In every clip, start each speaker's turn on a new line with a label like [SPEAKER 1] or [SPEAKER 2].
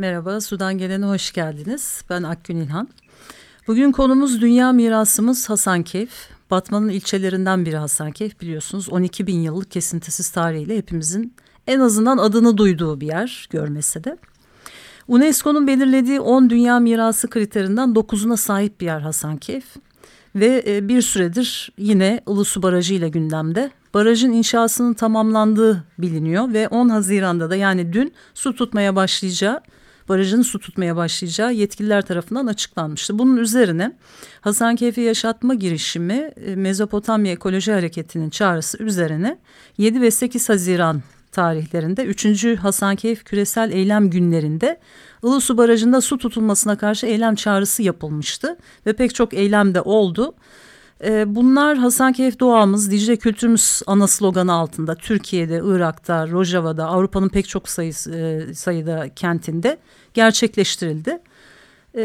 [SPEAKER 1] Merhaba, Sudan Gelen'e hoş geldiniz. Ben Akgün İlhan. Bugün konumuz dünya mirasımız Hasankeyf. Batman'ın ilçelerinden biri Hasankeyf biliyorsunuz. 12 bin yıllık kesintisiz tarihiyle hepimizin en azından adını duyduğu bir yer görmese de. UNESCO'nun belirlediği 10 dünya mirası kriterinden 9'una sahip bir yer Hasankeyf. Ve e, bir süredir yine Ilısu Barajı ile gündemde. Barajın inşasının tamamlandığı biliniyor ve 10 Haziran'da da yani dün su tutmaya başlayacağı barajın su tutmaya başlayacağı yetkililer tarafından açıklanmıştı. Bunun üzerine Hasankeyf'i yaşatma girişimi e, Mezopotamya Ekoloji Hareketi'nin çağrısı üzerine 7 ve 8 Haziran tarihlerinde 3. Hasankeyf Küresel Eylem Günlerinde Ilısu Barajı'nda su tutulmasına karşı eylem çağrısı yapılmıştı ve pek çok eylem de oldu. E, bunlar Hasankeyf doğamız, Dicle kültürümüz ana sloganı altında Türkiye'de, Irak'ta, Rojava'da, Avrupa'nın pek çok sayısı, e, sayıda kentinde gerçekleştirildi. E,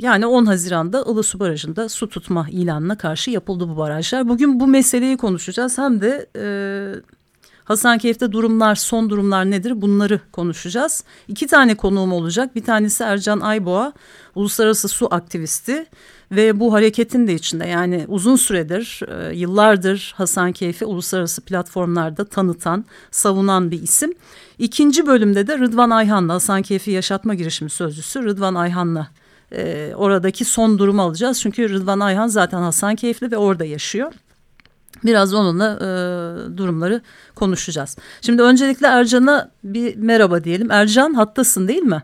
[SPEAKER 1] yani 10 Haziran'da Ilısu Barajı'nda su tutma ilanına karşı yapıldı bu barajlar. Bugün bu meseleyi konuşacağız. Hem de e, Hasankeyf'te durumlar, son durumlar nedir bunları konuşacağız. İki tane konuğum olacak. Bir tanesi Ercan Ayboğa, uluslararası su aktivisti ve bu hareketin de içinde yani uzun süredir, e, yıllardır Hasankeyf'i uluslararası platformlarda tanıtan, savunan bir isim. İkinci bölümde de Rıdvan Ayhan'la Hasankeyf'i yaşatma girişimi sözcüsü Rıdvan Ayhan'la e, oradaki son durumu alacağız. Çünkü Rıdvan Ayhan zaten Hasankeyf'li ve orada yaşıyor. Biraz onunla e, durumları konuşacağız. Şimdi öncelikle Ercan'a bir merhaba diyelim. Ercan hattasın değil mi?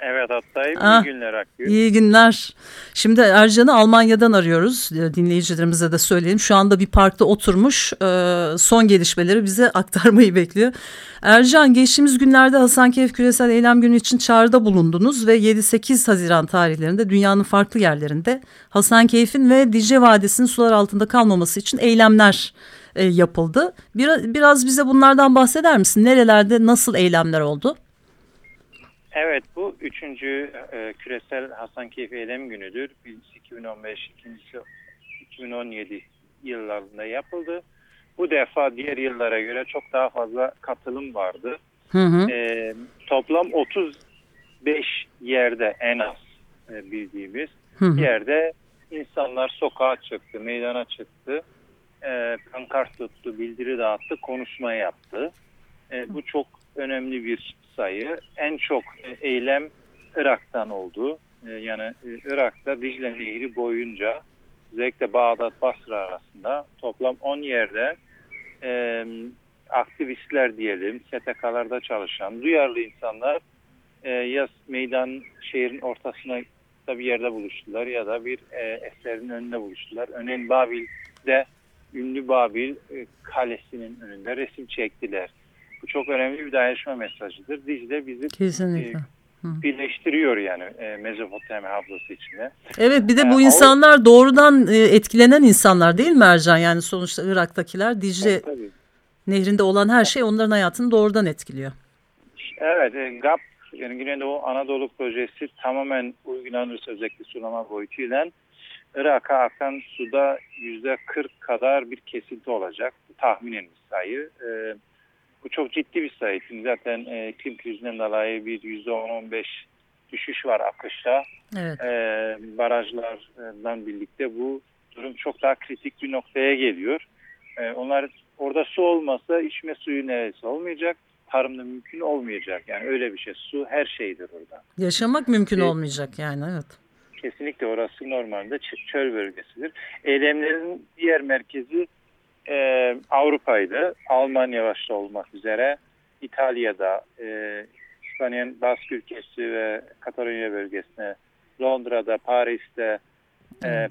[SPEAKER 2] Evet hattayım.
[SPEAKER 1] Ah,
[SPEAKER 2] iyi günler Akgün.
[SPEAKER 1] İyi günler. Şimdi Ercan'ı Almanya'dan arıyoruz. E, dinleyicilerimize de söyleyelim. Şu anda bir parkta oturmuş e, son gelişmeleri bize aktarmayı bekliyor. Ercan geçtiğimiz günlerde Hasankeyf Küresel Eylem Günü için çağrıda bulundunuz ve 7-8 Haziran tarihlerinde dünyanın farklı yerlerinde Hasankeyf'in ve Dicle Vadisi'nin sular altında kalmaması için eylemler e, yapıldı. Biraz, biraz bize bunlardan bahseder misin? Nerelerde nasıl eylemler oldu?
[SPEAKER 2] Evet bu üçüncü e, küresel Hasankeyf Eylem Günü'dür. Birincisi 2015, ikincisi 2017 yıllarında yapıldı. Bu defa diğer yıllara göre çok daha fazla katılım vardı.
[SPEAKER 1] Hı hı.
[SPEAKER 2] E, toplam 35 yerde en az e, bildiğimiz
[SPEAKER 1] Hı hı.
[SPEAKER 2] yerde insanlar sokağa çıktı, meydana çıktı. E, pankart tuttu, bildiri dağıttı, konuşma yaptı. E, bu çok önemli bir sayı. En çok e, eylem Irak'tan oldu. E, yani e, Irak'ta Dicle Nehri boyunca özellikle Bağdat Basra arasında toplam 10 yerde e, aktivistler diyelim, STK'larda çalışan duyarlı insanlar e, ya meydan şehrin ortasına da bir yerde buluştular ya da bir e, eserin önünde buluştular. Örneğin Babil'de ünlü Babil e, kalesinin önünde resim çektiler. Bu çok önemli bir dayanışma mesajıdır. Dicle bizi
[SPEAKER 1] Kesinlikle.
[SPEAKER 2] e, birleştiriyor yani e, Mezopotamya hablası içinde.
[SPEAKER 1] Evet bir de
[SPEAKER 2] Ee,
[SPEAKER 1] bu
[SPEAKER 2] Avrupa-
[SPEAKER 1] insanlar doğrudan e, etkilenen insanlar değil mi Ercan? Yani sonuçta Irak'takiler Dicle
[SPEAKER 2] Tabii.
[SPEAKER 1] nehrinde olan her şey onların hayatını doğrudan etkiliyor.
[SPEAKER 2] Evet, e, GAP yani Güneydoğu Anadolu projesi tamamen uygulanırsa özellikle sulama boyutuyla Irak'a akan suda yüzde 40 kadar bir kesinti olacak. Tahminen bir sayı. E, bu çok ciddi bir sayı. Çünkü zaten e, iklim krizinden dolayı bir yüzde 10-15 düşüş var akışta.
[SPEAKER 1] Evet.
[SPEAKER 2] E, barajlardan birlikte bu durum çok daha kritik bir noktaya geliyor. E, onlar orada su olmasa içme suyu neresi olmayacak. Tarımda mümkün olmayacak. Yani öyle bir şey. Su her şeydir orada.
[SPEAKER 1] Yaşamak mümkün
[SPEAKER 2] Evet.
[SPEAKER 1] olmayacak yani evet.
[SPEAKER 2] Kesinlikle orası normalde çöl bölgesidir. Eylemlerin diğer merkezi e, Avrupa'ydı. Almanya başta olmak üzere İtalya'da, e, İspanya'nın Bask ülkesi ve Katalonya bölgesine Londra'da, Paris'te, e,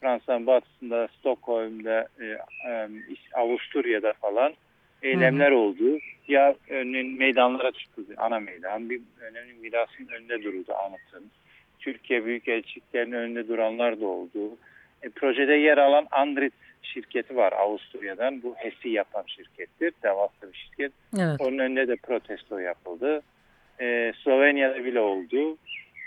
[SPEAKER 2] Fransa'nın batısında, Stockholm'da, e, e, Avusturya'da falan eylemler Hı. oldu. Ya örneğin meydanlara çıktı, ana meydan. Bir önemli mirasın önünde duruldu anıtın. Türkiye Büyükelçiliklerinin önünde duranlar da oldu. E, projede yer alan Andritz şirketi var Avusturya'dan. Bu HES'i yapan şirkettir. Devasa bir şirket. Evet. Onun önünde de protesto yapıldı. E, Slovenya'da bile oldu.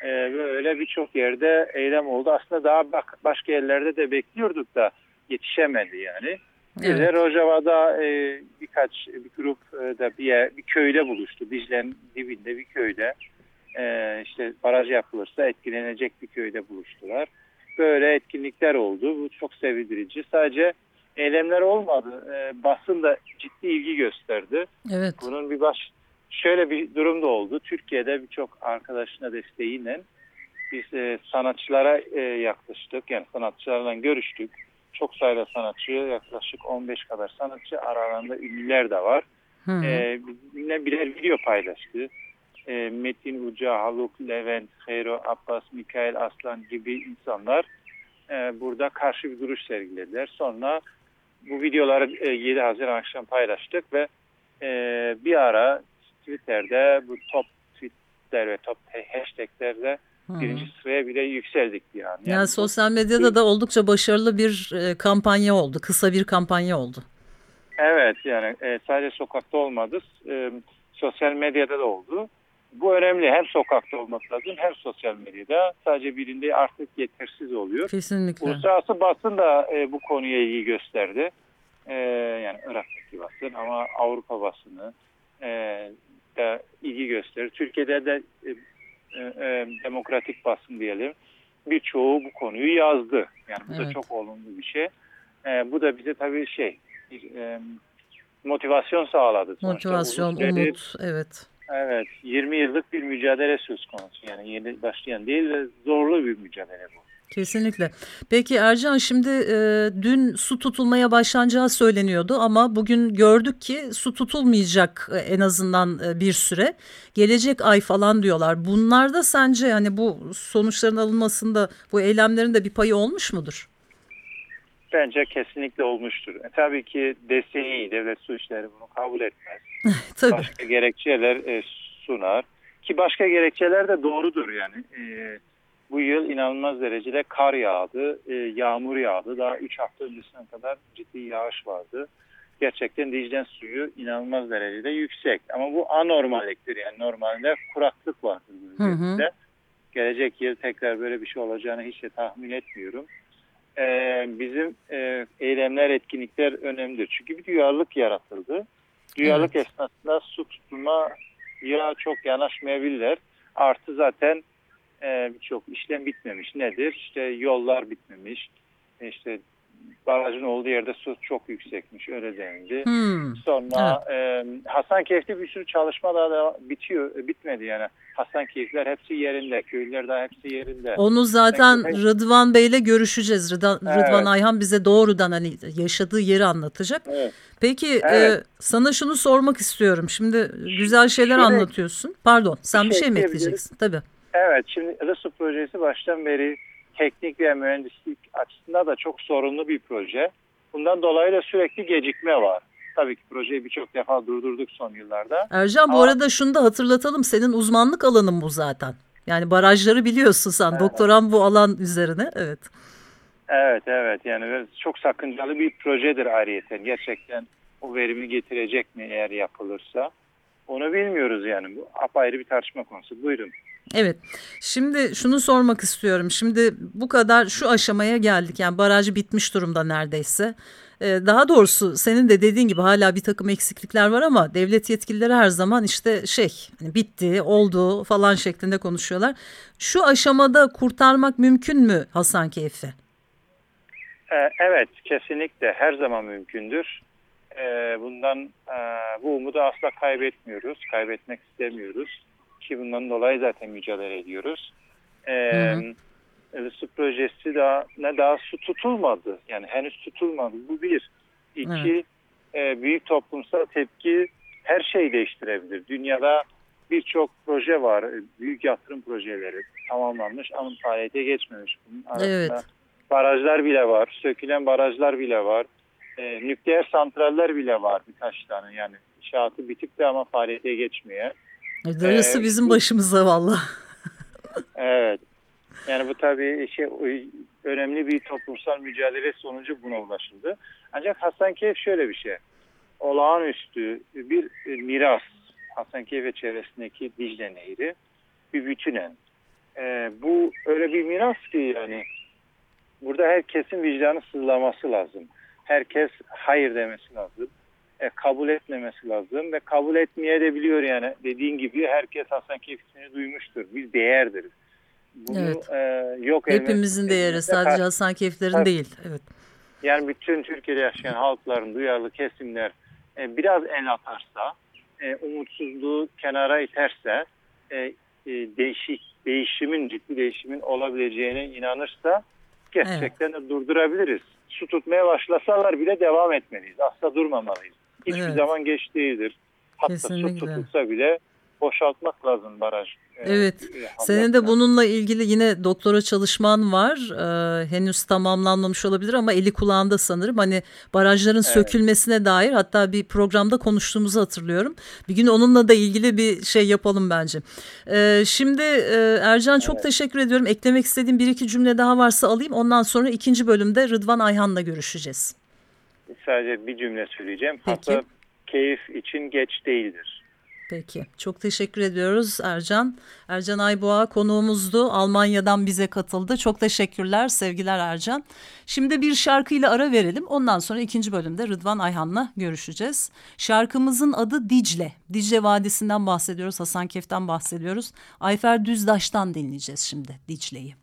[SPEAKER 2] E, böyle birçok yerde eylem oldu. Aslında daha bak, başka yerlerde de bekliyorduk da yetişemedi yani. Evet. Bize Rojava'da e, birkaç bir grup e, da bir, yer, bir köyde buluştu. Dicle'nin dibinde bir köyde. E, işte baraj yapılırsa etkilenecek bir köyde buluştular böyle etkinlikler oldu. Bu çok sevindirici. Sadece eylemler olmadı. E, basın da ciddi ilgi gösterdi.
[SPEAKER 1] Evet.
[SPEAKER 2] Bunun bir baş şöyle bir durum da oldu. Türkiye'de birçok arkadaşına desteğiyle biz e, sanatçılara e, yaklaştık. Yani sanatçılarla görüştük. Çok sayıda sanatçı, yaklaşık 15 kadar sanatçı aralarında ünlüler de var. Hı hı. E, birer video paylaştı e, Metin Uca, Haluk, Levent, Hero, Abbas, Mikail Aslan gibi insanlar e, burada karşı bir duruş sergilediler. Sonra bu videoları e, 7 Haziran akşam paylaştık ve e, bir ara Twitter'de bu top tweetler ve top hashtaglerle Hmm. birinci sıraya bile yükseldik bir an. Yani,
[SPEAKER 1] yani sosyal medyada da oldukça başarılı bir e, kampanya oldu. Kısa bir kampanya oldu.
[SPEAKER 2] Evet yani e, sadece sokakta olmadı. E, sosyal medyada da oldu. Bu önemli. Hem sokakta olması lazım hem sosyal medyada. Sadece birinde artık yetersiz oluyor.
[SPEAKER 1] Kesinlikle.
[SPEAKER 2] Uluslararası basın da e, bu konuya ilgi gösterdi. E, yani Irak'taki basın ama Avrupa basını e, da ilgi gösterir. Türkiye'de de e, e, demokratik basın diyelim. Birçoğu bu konuyu yazdı. Yani bu evet. da çok olumlu bir şey. E, bu da bize tabii şey bir, e, motivasyon sağladı.
[SPEAKER 1] Motivasyon, umut, evet.
[SPEAKER 2] Evet, 20 yıllık bir mücadele söz konusu. Yani yeni başlayan değil ve zorlu bir mücadele bu.
[SPEAKER 1] Kesinlikle. Peki Ercan şimdi e, dün su tutulmaya başlanacağı söyleniyordu ama bugün gördük ki su tutulmayacak e, en azından e, bir süre. Gelecek ay falan diyorlar. Bunlarda sence yani bu sonuçların alınmasında bu eylemlerin de bir payı olmuş mudur?
[SPEAKER 2] Bence kesinlikle olmuştur. E, tabii ki DSİ, Devlet Su İşleri bunu kabul etmez.
[SPEAKER 1] tabii.
[SPEAKER 2] Başka gerekçeler e, sunar. Ki başka gerekçeler de doğrudur yani. E, bu yıl inanılmaz derecede kar yağdı, e, yağmur yağdı. Daha 3 hafta öncesine kadar ciddi yağış vardı. Gerçekten Dicle suyu inanılmaz derecede yüksek. Ama bu anormalliktir yani normalde kuraklık vardır bu ülkede. Gelecek yıl tekrar böyle bir şey olacağını hiç de tahmin etmiyorum e, bizim e, eylemler, etkinlikler önemlidir. Çünkü bir duyarlılık yaratıldı. Duyarlılık evet. esnasında su tutma ya çok yanaşmayabilirler. Artı zaten e, birçok işlem bitmemiş. Nedir? İşte yollar bitmemiş. İşte barajın olduğu yerde su çok yüksekmiş öyle denildi. Hmm. Sonra evet. e, Hasankeyf'te bir sürü çalışma daha da bitiyor, bitmedi yani. Hasankeyf'ler hepsi yerinde, köylüler daha hepsi yerinde.
[SPEAKER 1] Onu zaten Hasankeyf... Rıdvan Bey'le görüşeceğiz. Rıdvan, evet. Rıdvan Ayhan bize doğrudan hani yaşadığı yeri anlatacak. Evet. Peki evet. E, sana şunu sormak istiyorum. Şimdi güzel şeyler Şöyle, anlatıyorsun. Pardon sen bir şey, bir şey mi ekleyeceksin? Tabii.
[SPEAKER 2] Evet şimdi Rısı projesi baştan beri teknik ve mühendislik açısından da çok sorunlu bir proje. Bundan dolayı da sürekli gecikme var. Tabii ki projeyi birçok defa durdurduk son yıllarda.
[SPEAKER 1] Ercan bu Ama... arada şunu da hatırlatalım. Senin uzmanlık alanın bu zaten. Yani barajları biliyorsun sen. Evet. Doktoran bu alan üzerine. Evet.
[SPEAKER 2] Evet evet yani çok sakıncalı bir projedir ayrıyeten. Gerçekten o verimi getirecek mi eğer yapılırsa? Onu bilmiyoruz yani. Bu apayrı bir tartışma konusu. Buyurun.
[SPEAKER 1] Evet. Şimdi şunu sormak istiyorum. Şimdi bu kadar şu aşamaya geldik. Yani baraj bitmiş durumda neredeyse. Ee, daha doğrusu senin de dediğin gibi hala bir takım eksiklikler var ama devlet yetkilileri her zaman işte şey hani bitti, oldu falan şeklinde konuşuyorlar. Şu aşamada kurtarmak mümkün mü Hasankeyf'i?
[SPEAKER 2] Ee, evet, kesinlikle her zaman mümkündür. Ee, bundan e, bu umudu asla kaybetmiyoruz, kaybetmek istemiyoruz ki bundan dolayı zaten mücadele ediyoruz. Ee, su projesi daha ne daha su tutulmadı. Yani henüz tutulmadı. Bu bir. İki, e, büyük toplumsal tepki her şeyi değiştirebilir. Dünyada birçok proje var. Büyük yatırım projeleri tamamlanmış ama faaliyete geçmemiş. Bunun
[SPEAKER 3] Evet.
[SPEAKER 2] Barajlar bile var. Sökülen barajlar bile var. E, nükleer santraller bile var birkaç tane. Yani inşaatı bitip de ama faaliyete geçmiyor.
[SPEAKER 3] Darısı
[SPEAKER 2] Ee,
[SPEAKER 3] bizim başımıza valla.
[SPEAKER 2] Evet. Yani bu tabii şey önemli bir toplumsal mücadele sonucu buna ulaşıldı. Ancak Hasankeyf şöyle bir şey. Olağanüstü bir miras. Hasankeyf ve çevresindeki Dicle Nehri bir bütünen. Ee, bu öyle bir miras ki yani burada herkesin vicdanı sızlaması lazım. Herkes hayır demesi lazım. E, kabul etmemesi lazım ve kabul etmeye de biliyor yani. Dediğin gibi herkes Hasankeyf ismini duymuştur. Bir değerdir. Bunu
[SPEAKER 3] Evet.
[SPEAKER 2] e, yok
[SPEAKER 3] Hepimizin değeri sadece Hasankeyflerin
[SPEAKER 2] Evet.
[SPEAKER 3] değil. Evet.
[SPEAKER 2] yani bütün Türkiye'de yaşayan halkların duyarlı kesimler e, biraz el atarsa, e, umutsuzluğu kenara iterse, e, e, değişik değişimin ciddi değişimin olabileceğine inanırsa gerçekten de durdurabiliriz. Su tutmaya başlasalar bile devam etmeliyiz. Asla durmamalıyız. Hiçbir
[SPEAKER 3] Evet.
[SPEAKER 2] zaman geç değildir. Hatta
[SPEAKER 3] Kesinlikle.
[SPEAKER 2] su tutulsa bile boşaltmak lazım baraj. e,
[SPEAKER 3] Evet.
[SPEAKER 2] e,
[SPEAKER 3] Senin de bununla ilgili yine doktora çalışman var. Ee, henüz tamamlanmamış olabilir ama eli kulağında sanırım. Hani barajların sökülmesine dair hatta bir programda konuştuğumuzu hatırlıyorum. Bir gün onunla da ilgili bir şey yapalım bence. Ee, şimdi e, Ercan çok teşekkür ediyorum. Eklemek istediğim bir iki cümle daha varsa alayım. Ondan sonra ikinci bölümde Rıdvan Ayhan'la görüşeceğiz.
[SPEAKER 2] Sadece bir cümle söyleyeceğim.
[SPEAKER 3] Peki.
[SPEAKER 2] Hatta keyif için geç değildir.
[SPEAKER 3] Peki. Çok teşekkür ediyoruz Ercan. Ercan Ayboğa konuğumuzdu. Almanya'dan bize katıldı. Çok teşekkürler. Sevgiler Ercan. Şimdi bir şarkıyla ara verelim. Ondan sonra ikinci bölümde Rıdvan Ayhan'la görüşeceğiz. Şarkımızın adı Dicle. Dicle Vadisi'nden bahsediyoruz. Hasankeyf'ten bahsediyoruz. Ayfer Düzdaş'tan dinleyeceğiz şimdi Dicle'yi.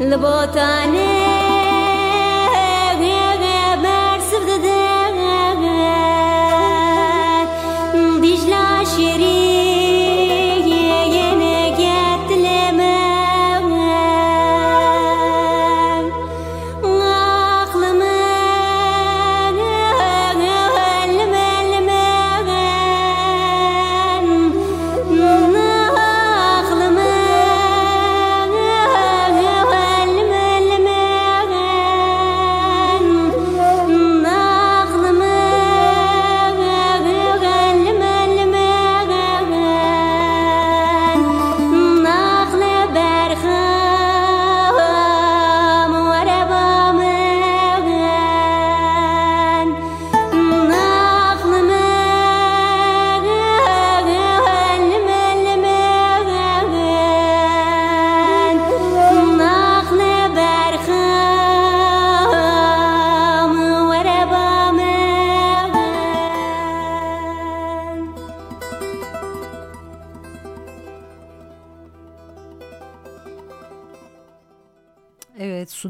[SPEAKER 1] لبۆتانێ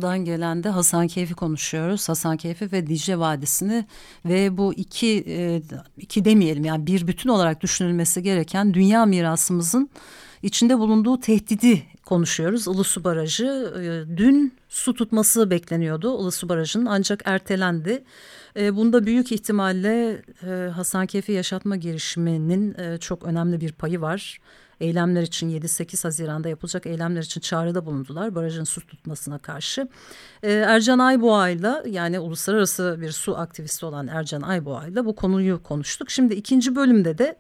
[SPEAKER 1] Sudan gelen de Hasankeyf'i konuşuyoruz. Hasankeyf'i ve Dicle Vadisi'ni ve bu iki, e, iki demeyelim yani bir bütün olarak düşünülmesi gereken dünya mirasımızın içinde bulunduğu tehdidi konuşuyoruz. Ilısu Barajı e, dün su tutması bekleniyordu Ilısu Barajı'nın ancak ertelendi. E, bunda büyük ihtimalle e, Hasankeyf'i yaşatma girişiminin çok önemli bir payı var eylemler için 7-8 Haziran'da yapılacak eylemler için çağrıda bulundular barajın su tutmasına karşı. Ee, Ercan Ayboğa'yla yani uluslararası bir su aktivisti olan Ercan Ayboğa'yla bu konuyu konuştuk. Şimdi ikinci bölümde de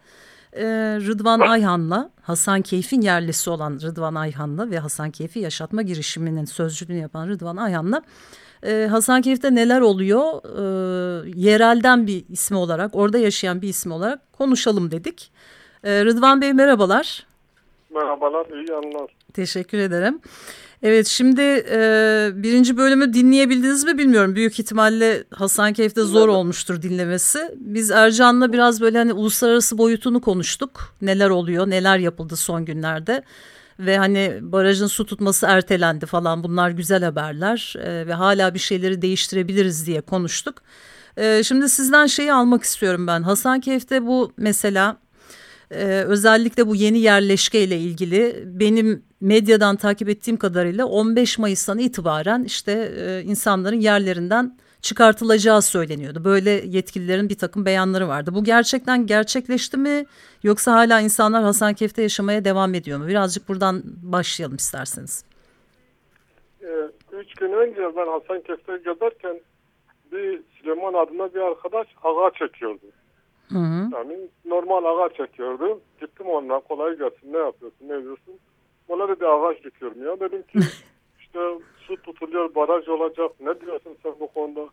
[SPEAKER 1] e, Rıdvan Ayhan'la Hasan Keyf'in yerlisi olan Rıdvan Ayhan'la ve Hasan Keyf'i yaşatma girişiminin sözcülüğünü yapan Rıdvan Ayhan'la e, Hasankeyf'te neler oluyor e, yerelden bir ismi olarak orada yaşayan bir ismi olarak konuşalım dedik. E, Rıdvan Bey merhabalar.
[SPEAKER 4] Merhabalar, iyi anlar.
[SPEAKER 1] Teşekkür ederim. Evet şimdi e, birinci bölümü dinleyebildiniz mi bilmiyorum. Büyük ihtimalle Hasankeyf'te zor olmuştur dinlemesi. Biz Ercan'la biraz böyle hani uluslararası boyutunu konuştuk. Neler oluyor, neler yapıldı son günlerde. Ve hani barajın su tutması ertelendi falan bunlar güzel haberler. E, ve hala bir şeyleri değiştirebiliriz diye konuştuk. E, şimdi sizden şeyi almak istiyorum ben. Hasankeyf'te bu mesela ee, özellikle bu yeni yerleşke ile ilgili benim medyadan takip ettiğim kadarıyla 15 Mayıs'tan itibaren işte e, insanların yerlerinden çıkartılacağı söyleniyordu. Böyle yetkililerin bir takım beyanları vardı. Bu gerçekten gerçekleşti mi yoksa hala insanlar Hasankeyf'te yaşamaya devam ediyor mu? Birazcık buradan başlayalım isterseniz.
[SPEAKER 4] Ee, üç gün önce ben Hasankeyf'te gezerken bir Süleyman adına bir arkadaş ağa çekiyordu. Hı hı. Yani normal ağaç çekiyordu. Gittim ondan kolay gelsin ne yapıyorsun ne ediyorsun. Ona dedi ağaç dikiyorum ya. Dedim ki işte su tutuluyor baraj olacak ne diyorsun sen bu konuda.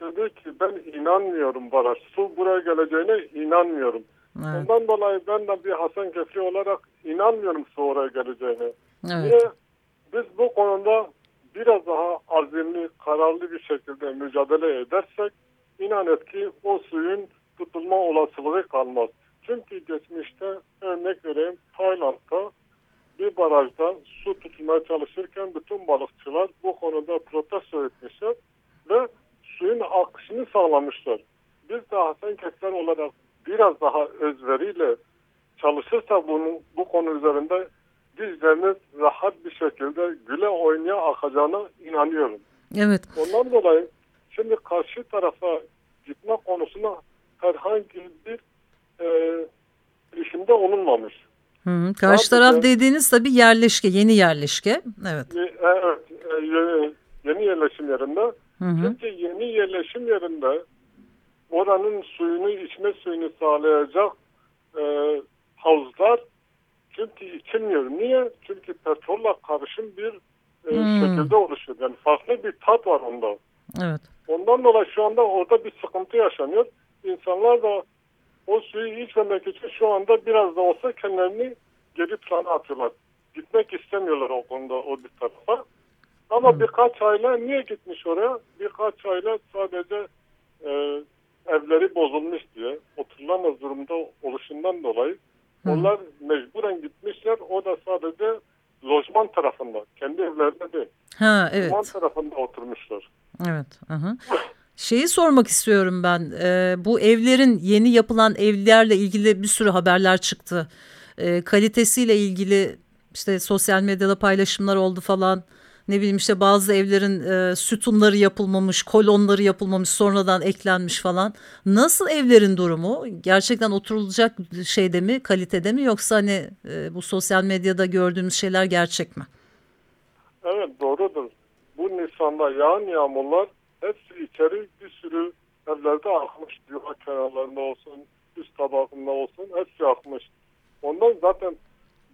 [SPEAKER 4] Dedi ki ben inanmıyorum baraj. Su buraya geleceğine inanmıyorum. Evet. Ondan dolayı ben de bir Hasan Kefri olarak inanmıyorum su oraya geleceğine. Evet. Niye? Biz bu konuda biraz daha azimli, kararlı bir şekilde mücadele edersek inan et ki o suyun tutulma olasılığı kalmaz. Çünkü geçmişte örnek vereyim Tayland'da bir barajda su tutulmaya çalışırken bütün balıkçılar bu konuda protesto etmişler ve suyun akışını sağlamışlar. Biz de Hasankeyfler olarak biraz daha özveriyle çalışırsa bunun, bu konu üzerinde dizlerimiz rahat bir şekilde güle oynaya akacağına inanıyorum.
[SPEAKER 1] Evet.
[SPEAKER 4] Ondan dolayı şimdi karşı tarafa gitme konusunda herhangi bir e, girişimde olunmamış.
[SPEAKER 1] Hı hı. Karşı Sadece, taraf dediğiniz tabii yerleşke, yeni yerleşke. Evet.
[SPEAKER 4] E, evet, e, yeni, yerleşim yerinde. Hı hı. Çünkü yeni yerleşim yerinde oranın suyunu, içme suyunu sağlayacak e, havuzlar çünkü içilmiyor. Niye? Çünkü petrolle karışım bir e, hmm. şekilde oluşuyor. Yani farklı bir tat var onda.
[SPEAKER 1] Evet.
[SPEAKER 4] Ondan dolayı şu anda orada bir sıkıntı yaşanıyor insanlar da o suyu içmemek için şu anda biraz da olsa kendilerini geri plana atıyorlar. Gitmek istemiyorlar o konuda o bir tarafa. Ama hmm. birkaç aile niye gitmiş oraya? Birkaç aile sadece e, evleri bozulmuş diye oturulamaz durumda oluşundan dolayı hmm. onlar mecburen gitmişler. O da sadece lojman tarafında. Kendi evlerinde değil.
[SPEAKER 1] Ha, evet.
[SPEAKER 4] Lojman tarafında oturmuşlar.
[SPEAKER 1] Evet. Aha. Şeyi sormak istiyorum ben. E, bu evlerin yeni yapılan evlerle ilgili bir sürü haberler çıktı. E, kalitesiyle ilgili işte sosyal medyada paylaşımlar oldu falan. Ne bileyim işte bazı evlerin e, sütunları yapılmamış, kolonları yapılmamış, sonradan eklenmiş falan. Nasıl evlerin durumu? Gerçekten oturulacak şeyde mi, kalitede mi yoksa hani e, bu sosyal medyada gördüğümüz şeyler gerçek mi?
[SPEAKER 4] Evet doğrudur. Bu Nisan'da yağan yağmurlar hepsi içeri bir sürü evlerde akmış. Yuva kenarlarında olsun, üst tabakında olsun hepsi akmış. Ondan zaten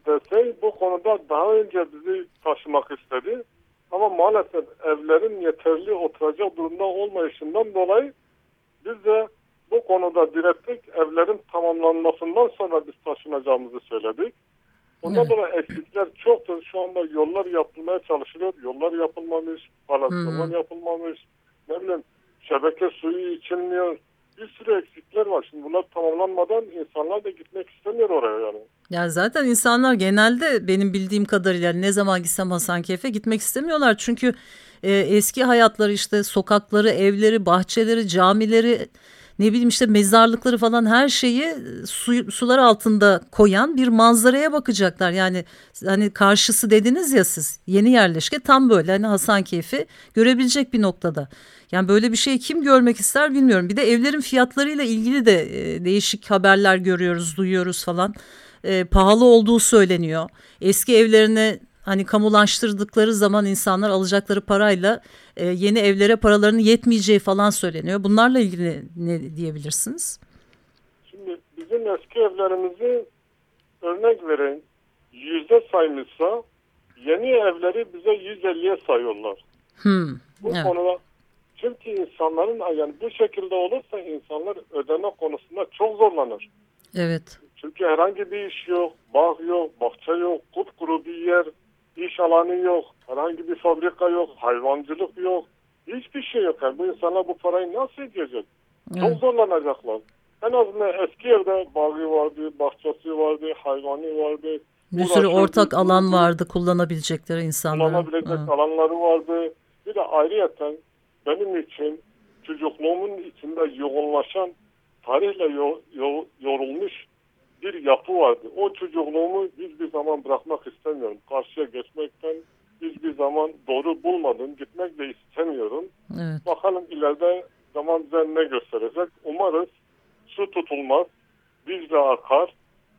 [SPEAKER 4] desey bu konuda daha önce bizi taşımak istedi. Ama maalesef evlerin yeterli oturacak durumda olmayışından dolayı biz de bu konuda direttik. Evlerin tamamlanmasından sonra biz taşınacağımızı söyledik. Ondan evet. dolayı eksikler çoktur. Şu anda yollar yapılmaya çalışılıyor. Yollar yapılmamış, palasyolar yapılmamış, ne bileyim şebeke suyu içilmiyor. Bir sürü eksikler var. Şimdi bunlar tamamlanmadan insanlar da gitmek istemiyor oraya yani.
[SPEAKER 1] Yani zaten insanlar genelde benim bildiğim kadarıyla ne zaman gitsem Hasankeyf'e gitmek istemiyorlar. Çünkü e, eski hayatları işte sokakları, evleri, bahçeleri, camileri ne bileyim işte mezarlıkları falan her şeyi su, sular altında koyan bir manzaraya bakacaklar. Yani hani karşısı dediniz ya siz yeni yerleşke tam böyle hani Hasankeyf'i görebilecek bir noktada. Yani böyle bir şey kim görmek ister bilmiyorum. Bir de evlerin fiyatlarıyla ilgili de e, değişik haberler görüyoruz, duyuyoruz falan. E, pahalı olduğu söyleniyor. Eski evlerini hani kamulaştırdıkları zaman insanlar alacakları parayla e, yeni evlere paralarının yetmeyeceği falan söyleniyor. Bunlarla ilgili ne diyebilirsiniz?
[SPEAKER 4] Şimdi bizim eski evlerimizi örnek verin yüzde saymışsa yeni evleri bize 150'ye sayıyorlar.
[SPEAKER 1] Hmm,
[SPEAKER 4] Bu
[SPEAKER 1] evet.
[SPEAKER 4] konuda çünkü insanların yani bu şekilde olursa insanlar ödeme konusunda çok zorlanır.
[SPEAKER 1] Evet.
[SPEAKER 4] Çünkü herhangi bir iş yok, bağ yok, bahçe yok, kupkuru bir yer, iş alanı yok, herhangi bir fabrika yok, hayvancılık yok. Hiçbir şey yok. Yani bu insanlar bu parayı nasıl ödeyecek? Çok
[SPEAKER 1] Evet.
[SPEAKER 4] zorlanacaklar. En azından eski evde bağı vardı, bahçesi vardı, hayvanı vardı.
[SPEAKER 1] Bir sürü ortak alan vardı kullanabilecekleri insanların.
[SPEAKER 4] Kullanabilecek
[SPEAKER 1] Evet.
[SPEAKER 4] alanları vardı. Bir de ayrıyeten benim için çocukluğumun içinde yoğunlaşan tarihle yo- yo- yorulmuş bir yapı vardı. O çocukluğumu hiçbir zaman bırakmak istemiyorum. Karşıya geçmekten hiçbir zaman doğru bulmadım. Gitmek de istemiyorum.
[SPEAKER 1] Evet.
[SPEAKER 4] Bakalım ileride zaman bize ne gösterecek. Umarız su tutulmaz, Dicle akar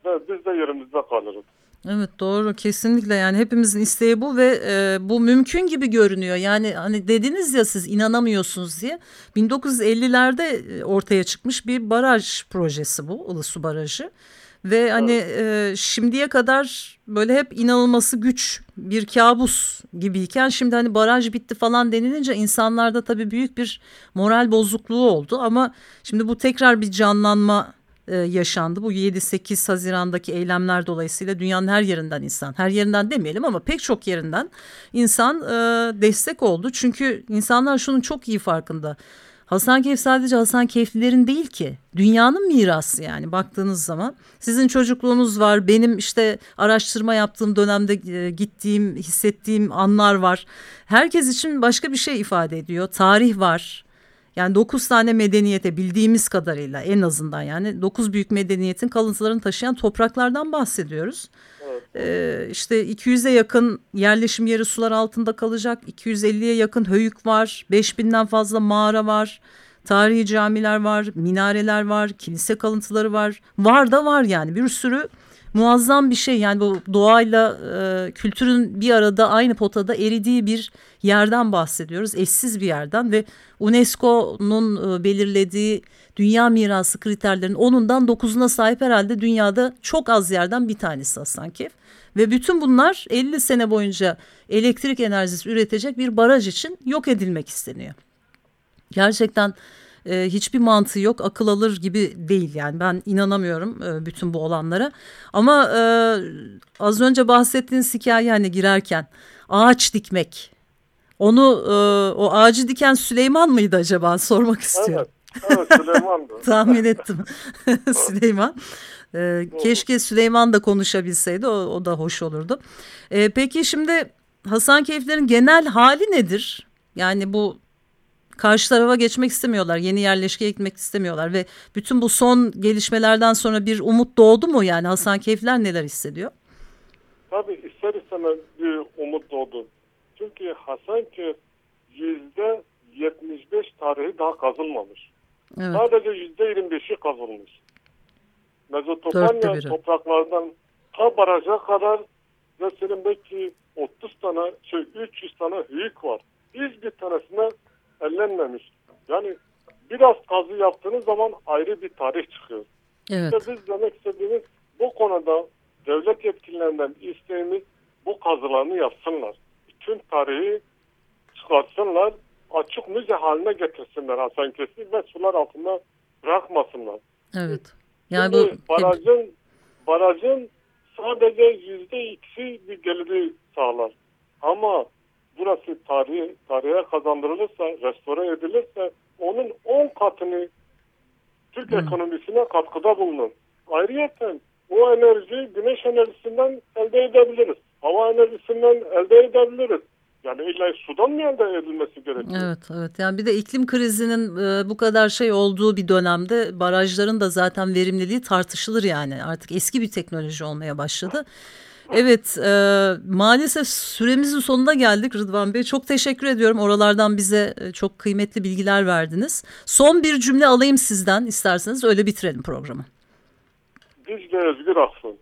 [SPEAKER 4] ve biz de yerimizde kalırız.
[SPEAKER 1] Evet doğru kesinlikle yani hepimizin isteği bu ve e, bu mümkün gibi görünüyor. Yani hani dediniz ya siz inanamıyorsunuz diye 1950'lerde e, ortaya çıkmış bir baraj projesi bu Ilısu Barajı. Ve hani e, şimdiye kadar böyle hep inanılması güç bir kabus gibiyken şimdi hani baraj bitti falan denilince insanlarda tabii büyük bir moral bozukluğu oldu. Ama şimdi bu tekrar bir canlanma e, yaşandı. Bu 7-8 Haziran'daki eylemler dolayısıyla dünyanın her yerinden insan, her yerinden demeyelim ama pek çok yerinden insan e, destek oldu. Çünkü insanlar şunun çok iyi farkında. Hasankeyf sadece Hasankeyflilerin değil ki. Dünyanın mirası yani baktığınız zaman. Sizin çocukluğunuz var. Benim işte araştırma yaptığım dönemde e, gittiğim, hissettiğim anlar var. Herkes için başka bir şey ifade ediyor. Tarih var. Yani 9 tane medeniyete bildiğimiz kadarıyla en azından yani 9 büyük medeniyetin kalıntılarını taşıyan topraklardan bahsediyoruz. Ee, işte 200'e yakın yerleşim yeri sular altında kalacak. 250'ye yakın höyük var. 5000'den fazla mağara var. Tarihi camiler var, minareler var, kilise kalıntıları var. Var da var yani bir sürü muazzam bir şey. Yani bu doğayla e, kültürün bir arada aynı potada eridiği bir yerden bahsediyoruz. Eşsiz bir yerden ve UNESCO'nun e, belirlediği dünya mirası kriterlerinin onundan dokuzuna sahip herhalde dünyada çok az yerden bir tanesi Hasankeyf. Ve bütün bunlar 50 sene boyunca elektrik enerjisi üretecek bir baraj için yok edilmek isteniyor. Gerçekten e, hiçbir mantığı yok, akıl alır gibi değil yani ben inanamıyorum e, bütün bu olanlara. Ama e, az önce bahsettiğiniz hikaye hani girerken ağaç dikmek. Onu e, o ağacı diken Süleyman mıydı acaba sormak istiyorum.
[SPEAKER 4] Evet, evet Süleyman'dı.
[SPEAKER 1] Tahmin ettim Süleyman. Ee, keşke Süleyman da konuşabilseydi o, o da hoş olurdu. Ee, peki şimdi Hasankeyflerin genel hali nedir? Yani bu karşı tarafa geçmek istemiyorlar. Yeni yerleşkeye gitmek istemiyorlar ve bütün bu son gelişmelerden sonra bir umut doğdu mu? Yani Hasankeyfler neler hissediyor?
[SPEAKER 4] Tabii ister istemez bir umut doğdu. Çünkü Hasankeyf yüzde 75 tarihi daha kazılmamış.
[SPEAKER 1] Evet.
[SPEAKER 4] Sadece yüzde 25'i kazılmış. Mezopotamya
[SPEAKER 1] biri.
[SPEAKER 4] topraklardan ta baraja kadar ve senin belki 30 tane, şey 300 tane hüyük var. Hiçbir tanesine ellenmemiş. Yani biraz kazı yaptığınız zaman ayrı bir tarih çıkıyor.
[SPEAKER 1] Evet.
[SPEAKER 4] İşte biz demek istediğimiz bu konuda devlet yetkililerinden isteğimiz bu kazılarını yapsınlar. Tüm tarihi çıkartsınlar. Açık müze haline getirsinler Hasankeyf'i ve sular altında bırakmasınlar.
[SPEAKER 1] Evet. Yani
[SPEAKER 4] Şimdi
[SPEAKER 1] bu
[SPEAKER 4] barajın, barajın sadece yüzde ikisi bir geliri sağlar. Ama burası tarih, tarihe kazandırılırsa, restore edilirse onun 10 katını Türk ekonomisine katkıda bulunur. Ayrıca bu enerjiyi güneş enerjisinden elde edebiliriz. Hava enerjisinden elde edebiliriz. Yani illa sudan mı elde edilmesi gerekiyor?
[SPEAKER 1] Evet, evet. Yani bir de iklim krizinin e, bu kadar şey olduğu bir dönemde barajların da zaten verimliliği tartışılır yani. Artık eski bir teknoloji olmaya başladı. Evet, e, maalesef süremizin sonuna geldik Rıdvan Bey. Çok teşekkür ediyorum. Oralardan bize e, çok kıymetli bilgiler verdiniz. Son bir cümle alayım sizden isterseniz öyle bitirelim programı.
[SPEAKER 4] Dicle Özgür Aksın.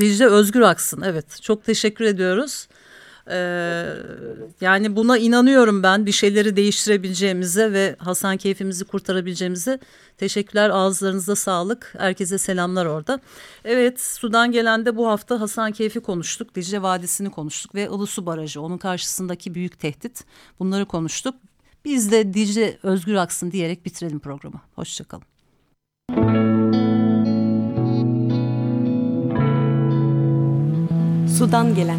[SPEAKER 1] Dicle Özgür Aksın, evet. Çok teşekkür ediyoruz. Ee, yani buna inanıyorum ben bir şeyleri değiştirebileceğimize ve Hasan keyfimizi kurtarabileceğimize. Teşekkürler ağızlarınıza sağlık. Herkese selamlar orada. Evet Sudan gelen de bu hafta Hasan Keyfi konuştuk. Dicle Vadisi'ni konuştuk ve Ilısu Barajı onun karşısındaki büyük tehdit. Bunları konuştuk. Biz de Dicle Özgür Aksın diyerek bitirelim programı. Hoşçakalın.
[SPEAKER 5] Sudan gelen